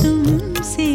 तुमसे